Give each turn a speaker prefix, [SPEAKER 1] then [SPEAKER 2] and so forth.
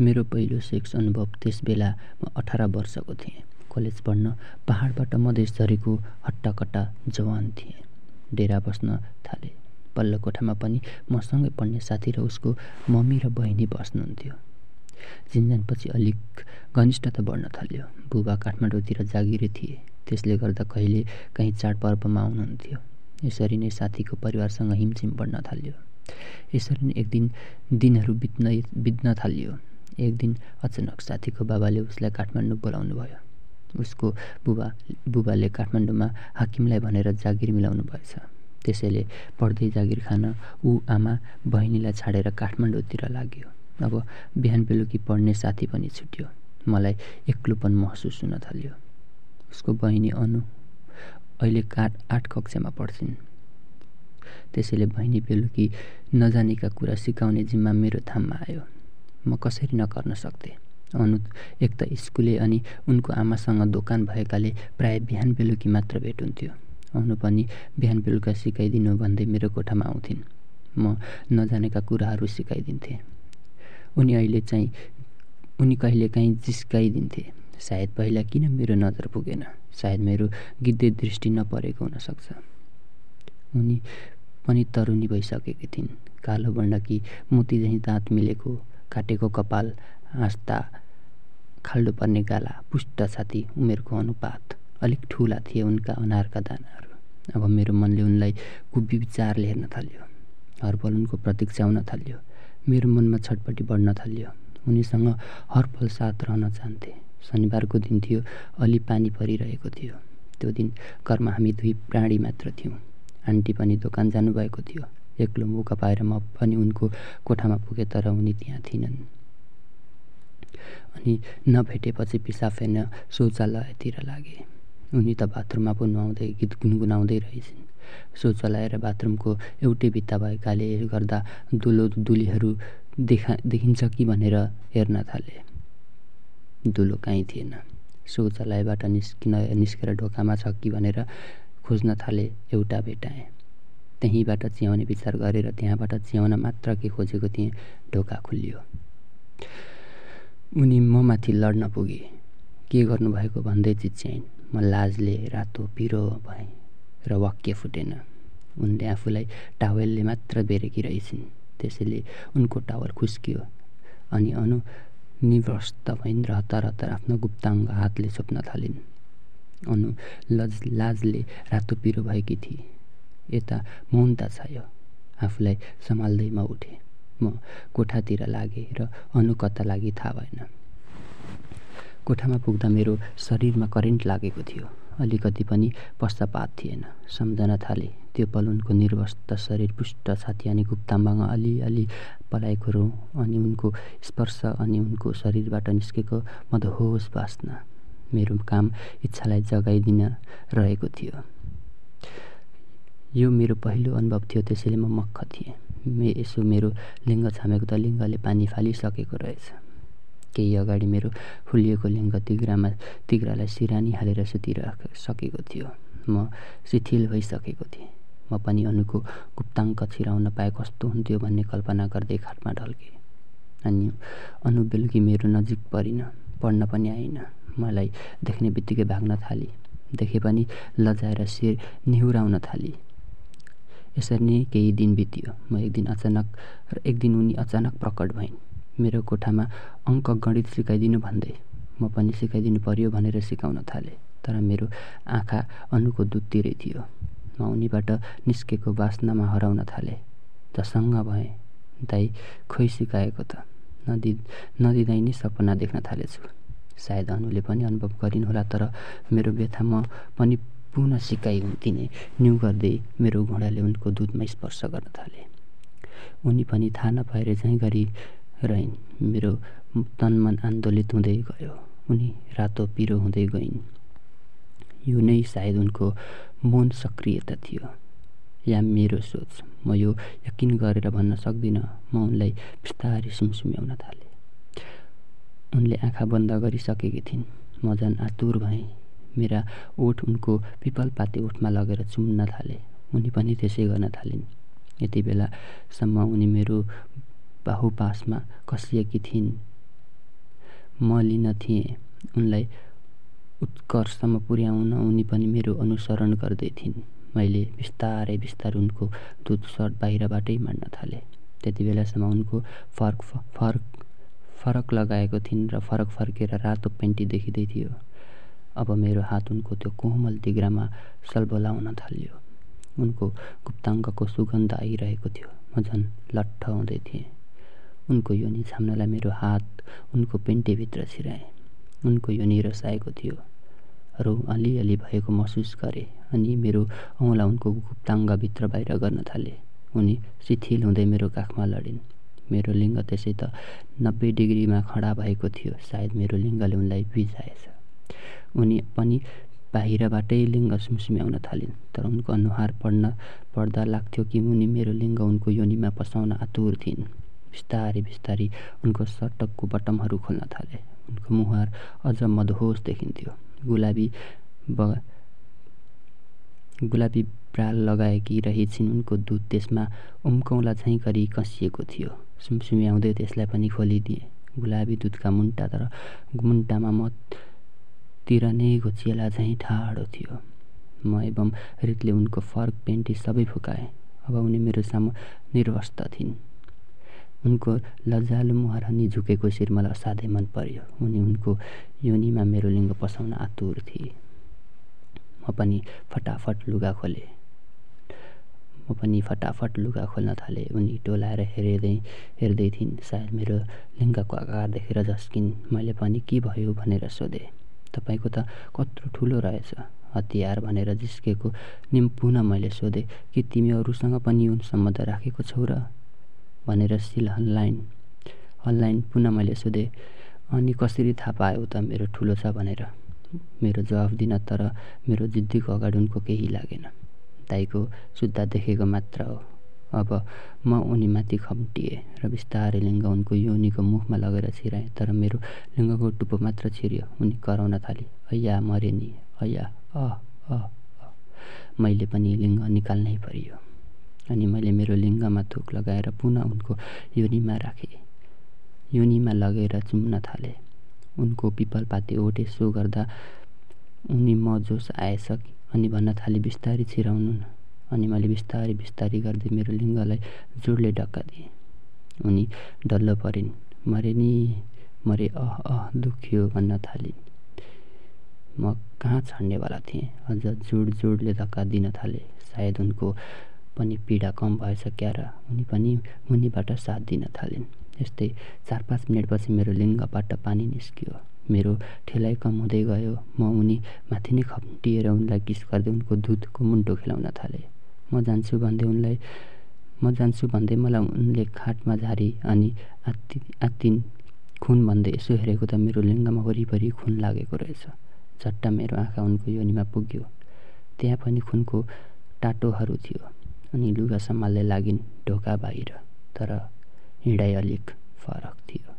[SPEAKER 1] मेरो पहिलो सेक्स अनुभव त्यस बेला म अठार वर्षको थिएँ। कलेज पढ्न पहाडबाट मधेस झरेको हट्टाकट्टा जवान थिएँ। डेरा बस्न थालेँ। पल्लो कोठामा पनि मसँगै पढ्ने साथी र उसको मम्मी र बहिनी बस्नुहुन्थ्यो। चिन्जानपछि अलिक घनिष्ठता बढ्न थाल्यो। बुबा काठमाडौँतिर जागिरे थिए। त्यसले गर्दा कहिले कहीँ चाडपर्वमा आउनुहुन्थ्यो। यसरी नै साथीको परिवारसँग हिमचिम बढ्न थाल्यो। यसरी नै एक दिन दिनहरू बित्न बित्न थालियो। एक दिन अचानक साथीको बाबाले उसलाई काठमाडौँ बोलाउनु भयो। उसको बुबा बुबाले काठमाडौँमा हाकिमलाई भनेर जागिर मिलाउनु भएछ। त्यसैले पढ्दै जागिर खान ऊ आमा बहिनीलाई छाडेर काठमाडौँतिर लाग्यो। अब बिहान बेलुकी पढ्ने साथी पनि छुट्यो। मलाई एक्लोपन महसुस हुन थाल्यो। उसको बहिनी अनु अहिले काठ आठ कक्षामा पढ्छिन्। त्यसैले बहिनी बेलुकी नजानेका कुरा सिकाउने जिम्मा मेरो थाममा आयो। म कसरी नगर्न सक्थेँ? अनु एक त स्कुले अनि उनको आमासँग दोकान भएकाले प्राय बिहान बेलुकी मात्र भेट हुन्थ्यो अनु पनि बिहान बेलुका सिकाइदिनु भन्दै मेरो कोठामा आउँथिन्। म नजानेका कुराहरू सिकाइदिन्थेँ। उनी अहिले चाहिँ उनी कहिलेकाहीँ जिस्काइदिन्थे। सायद पहिला किन मेरो नजर पुगेन? सायद मेरो गिद्धे दृष्टि नपरेको हुनसक्छ। उनी पनि तरुनी भइसकेकी थिइन्। कालो बण्डकी मोती झैँ दाँत मिलेको काटेको कपाल हाँस्दा खाल्डो पर्ने गाला पुष्ट छाती उमेरको अनुपात अलिक ठुला थिए उनका अनारका दानाहरू। अब मेरो मनले उनलाई कुविचारले हेर्न थाल्यो। हरपल उनको प्रतीक्षा हुन थाल्यो। मेरो मनमा छटपट्टि बढ्न थाल्यो। उनीसँग हर पल साथ रहन चाहन्थे। शनिबारको दिन थियो अलि पानी परिरहेको थियो। त्यो दिन घरमा हामी दुई प्राणी मात्र थियौँ। आन्टी पनि दोकान जानुभएको थियो। एक्लो मौका पाएर म पनि उनको कोठामा पुगेँ तर उनी त्यहाँ थिएनन् अनि नभेटेपछि पिसाब फेर्न शौचालयतिर लागे। उनी त बाथरुममा पो नुहाउँदै गीत गुनगुनाउँदै रहेछन्। शौचालय र बाथरुमको एउटै भित्ता भएकाले गर्दा दुलो दुलीहरू देखा देखिन्छ कि भनेर हेर्न थाले। दुलो कहीँ थिएन। शौचालयबाट निस्किन निस्केर ढोकामा छ कि भनेर खोज्न थाले एउटा भेटाएँ। त्यहीँबाट च्याउने विचार गरेर त्यहाँबाट च्याउन मात्र के खोजेको थिएँ ढोका खुलियो। उनी म माथि लड्न पुगे। के गर्नुभएको? भन्दै चिच्याइन्। म लाजले रातो पिरो भएँ र वाक्य फुटेन। उनले आफूलाई टावेलले मात्र बेरेकी रहेछन्। त्यसैले उनको टावल खुस्कियो। अनि अनु निवस्त भइन् र हतार हतार आफ्नो गुप्ताङ्ग हातले छोप्न थालिन्। अनु लज लाजले रातो पिरो भएकी थिए। यता मौनता छायो। आफूलाई सम्हाल्दै म उठेँ। म कोठातिर लागेँ र अनु लागि थाहा भएन। कोठामा पुग्दा मेरो शरीरमा करेन्ट लागेको थियो। अलिकति पनि पश्चापात थिएन। सम्झन थाले त्यो पल उनको निर्वस्त शरीर पुष्ट छाती अनि गुप्ताम्बाङ अलिअलि पलाएको रौँ अनि उनको स्पर्श अनि उनको शरीरबाट निस्केको मदहोस बाँच्न मेरो काम इच्छालाई जगाइदिन रहेको थियो। यो मेरो पहिलो अनुभव थियो त्यसैले म मक्ख थिएँ। मे यसो मेरो लिङ्ग छामेको त लिङ्गले पानी फालिसकेको रहेछ। केही अगाडि मेरो फुलिएको लिङ्ग तिग्रामा तिग्रालाई सिरानी हालेर सुतिसकेको थियो। म शिथिल भइसकेको थिएँ। म पनि अनुको गुप्ताङ्क छिराउन पाए कस्तो हुन्थ्यो भन्ने कल्पना गर्दै खाटमा ढल्केँ। अनि अनु बेलुकी मेरो नजिक परिन पढ्न पनि आइन मलाई देख्ने बित्तिकै भाग्न थाली। देखे पनि लजाएर शिर निहुराउन थाली। यसरी नै केही दिन बित्यो। म एक दिन अचानक र एक दिन उनी अचानक प्रकट भइन्। मेरो कोठामा अङ्क गणित सिकाइदिनु भन्दै म पनि सिकाइदिनु पर्यो भनेर सिकाउन थालेँ तर मेरो आँखा अनुको दुधतिरै थियो। म उनीबाट निस्केको बासनामा हराउन थालेँ। झसङ्ग भएँ दाई खोइ सिकाएको त। नदि नदिँदै नै सपना देख्न थालेछु। सायद अनुले पनि अनुभव गरिन् होला तर मेरो व्यथा म पनि पुनः सिकाइदिने न्यु गर्दै मेरो घोडाले उनको दुधमा स्पर्श गर्न थाले। उनी पनि थाहा नपाएर झैँ गरी रहिन्। मेरो तनमन आन्दोलित हुँदै गयो। उनी रातो पिरो हुँदै गइन्। यो नै सायद उनको मौन सक्रियता थियो। या मेरो सोच। म यो यकिन गरेर भन्न सक्दिनँ। म उनलाई बिस्तारै सुमसुम्याउन थालेँ। उनले आँखा बन्द गरिसकेकी थिइन्। म झन् आतुर भएँ। मेरा ओठ उनको पिपल पाते ओठमा लगेर चुम्न थाले। उनी पनि त्यसै गर्न थालिन्। यति बेलासम्म उनी मेरो बाहुपासमा कसिएकी थिइन्। म लिन थिएँ। उनलाई उत्कर्षमा पुर्याउन उनी पनि मेरो अनुसरण गर्दै थिइन्। मैले बिस्तारै बिस्तारै उनको दुध सर्ट बाहिरबाटै माड्न थालेँ। त्यति बेलासम्म उनको फर्क फर्क फरक लगाएको थिइन् र फरक फर्केर रातो पेन्टी देखिँदै थियो। अब मेरो हात उनको त्यो कोमल तिग्रामा सल्बलाउन थाल्यो। उनको गुप्ताङ्गको सुगन्ध आइरहेको थियो। म झन् लट्ठ हुँदै थिएँ। उनको योनी छाम्नलाई मेरो हात उनको पेन्टेभित्र छिराएँ। उनको योनी रसाएको थियो। रौ अलिअलि भएको महसुस गरेँ अनि मेरो औँला उनको गुप्ताङ्गभित्र बाहिर गर्न थाले। उनी शिथिल हुँदै मेरो काखमा लडिन्। मेरो लिङ्ग त्यसै त नब्बे डिग्रीमा खडा भएको थियो। सायद मेरो लिङ्गले उनलाई भिजाएछ। उनी पनि बाहिरबाटै लिङ्ग सुमसुम्याउन थालिन्। तर उनको अनुहार पढ्न पढ्दा लाग्थ्यो कि उनी मेरो लिङ्ग उनको योनिमा पसाउन आतुर थिइन्। बिस्तारै बिस्तारै उनको सटकको बटमहरू खोल्न थाले। उनको मुहार अझ मदहोस देखिन्थ्यो। गुलाबी ब गुलाबी ब्राल लगाएकी रहेछिन्। उनको दुध त्यसमा उम्कौला झैँ गरी कसिएको थियो। सुमसुम्याउँदै त्यसलाई पनि खोलिदिएँ। गुलाबी दुधका मुन्टा तर मुन्टामा म तिर नै घोचिएला झैँ ठाडो थियो। म एवं रितले उनको फर्क पेन्टी सबै फुकाएँ। अब उनी मेरो सामु निर्वस्त थिइन्। उनको लजालु मुहार झुकेको शिर मलाई असाध्यै मन पर्यो। उनी उनको योनिमा मेरो लिङ्ग पसाउन आतुर थिए। म पनि फटाफट लुगा खोलेँ। म पनि फटाफट लुगा खोल्न थालेँ। उनी टोलाएर हेर्दै हेर्दै थिइन् सायद मेरो लिङ्गको आकार देखेर झस्किन् मैले पनि के भयो भनेर सोधेँ। तपाईँको त कत्रो ठुलो रहेछ। हतियार भनेर जिस्केको निम्पुन मैले सोधेँ कि तिमी अरूसँग पनि यौन सम्बन्ध राखेको छौ र? भनेर सिल हल्लाइन हल्लाइन पुनः मैले सोधेँ अनि कसरी थाहा पायो त मेरो ठुलो छ भनेर? मेरो जवाफ दिन तर मेरो जिद्दीको अगाडि उनको केही लागेन। दाईको सुत्दा देखेको मात्र हो। अब म उनीमाथि खम्टिएँ र बिस्तारै लिङ्ग उनको योनीको मुखमा लगेर छिराएँ तर मेरो लिङ्गको टुप्पो मात्र छिर्यो। उनी कराउन थाले। अया मरे नि। अया अह अह मैले पनि लिङ्ग निकाल्नै परियो। अनि मैले मेरो लिङ्गमा थुक लगाएर पुनः उनको योनिमा राखेँ। योनिमा लगेर चुम्न थालेँ। उनको पिपलपाती ओठ यसो गर्दा उनी म जोस आएछ अनि भन्न थाले बिस्तारी छिराउनु न अनि मैले बिस्तारै बिस्तारै गर्दै मेरो लिङ्गलाई जोडले ढक्का दिएँ उनी डल्लो परिन् मरे नि मरे अह अह दुख्यो भन्न थालिन् म कहाँ छड्नेवाला थिएँ? अझ जोड जोडले धक्का दिन थाले। सायद उनको पनि पीडा कम भएछ क्या र उनी पनि मुनिबाट साथ दिन थालिन्। यस्तै चार पाँच मिनटपछि मेरो लिङ्गबाट पानी निस्कियो। मेरो ठेलाइ कम हुँदै गयो। म उनी माथि नै खप्टिएर उनलाई किस गर्दै उनको दुधको मुन्टो खेलाउन थालेँ। म जान्छु भन्दै उनलाई म जान्छु भन्दै मलाई उनले खाटमा झारी अनि आत्ति आत्तिन खुन भन्दै यसो हेरेको त मेरो लिङ्गमा वरिपरि खुन लागेको रहेछ। झट्टा मेरो आँखा उनको योनिमा पुग्यो। त्यहाँ पनि खुनको टाटोहरू थियो अनि लुगा सम्हाल्दै लागिन् ढोका बाहिर तर हिँडाइ अलिक फरक थियो।